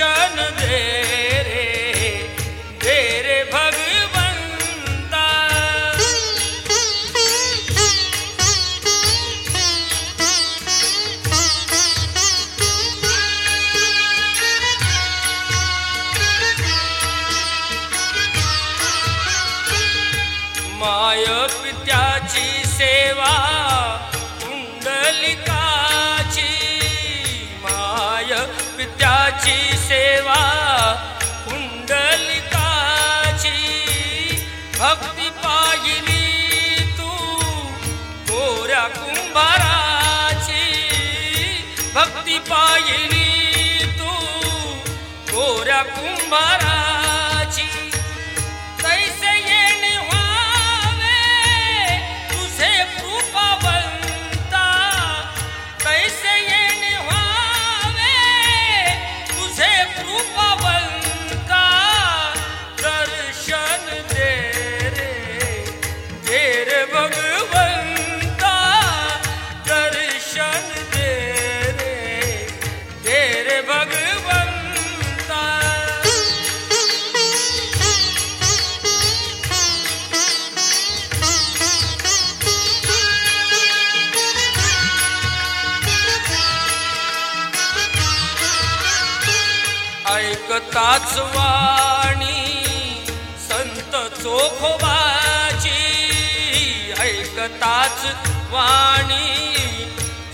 दर्शन दे रे दे रे भगवंता। माय पित्याची सेवा कुंडलिका भक्ती पाहिली तू. गोऱ्या कुंभारा ताच वाणी संत चोखोबाची ऐकताच वाणी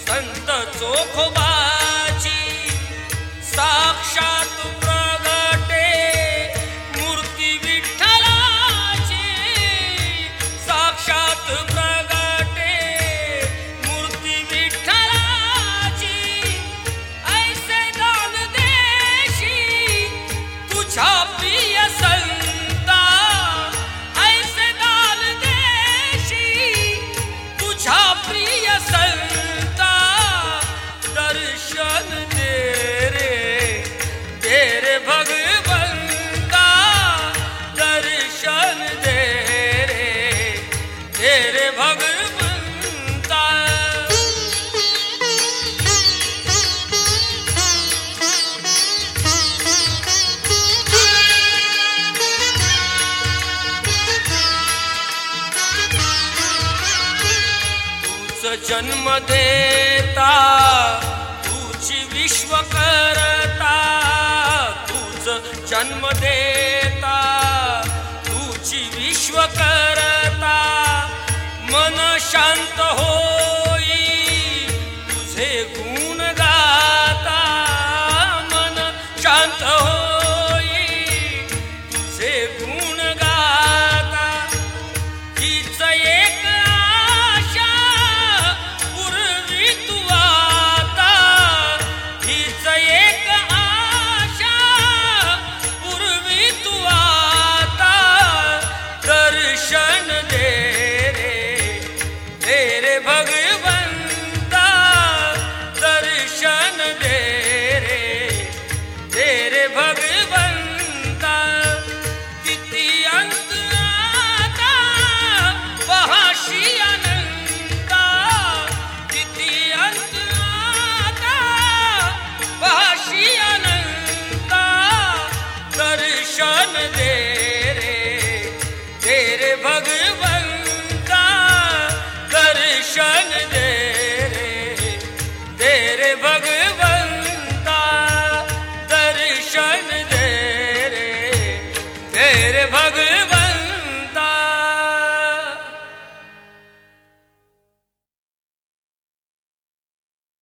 संत चोखोबाची साक्षा जन्म देता तुझी विश्व करता तुझ जन्म देता तुझी विश्व करता. मन शांत हो